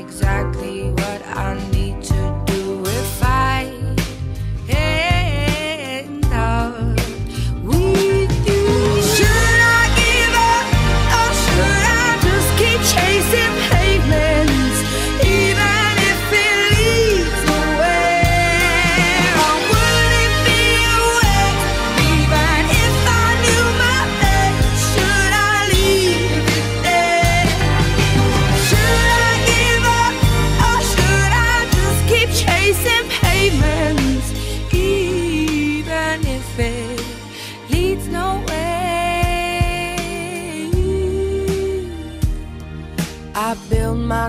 exactly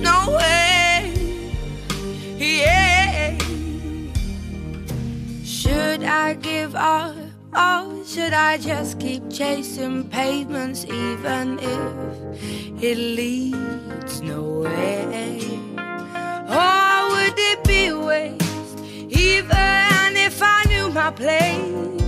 leads way. Yeah. Should I give up or should I just keep chasing pavements, even if it leads nowhere? Or would it be waste, even if I knew my place?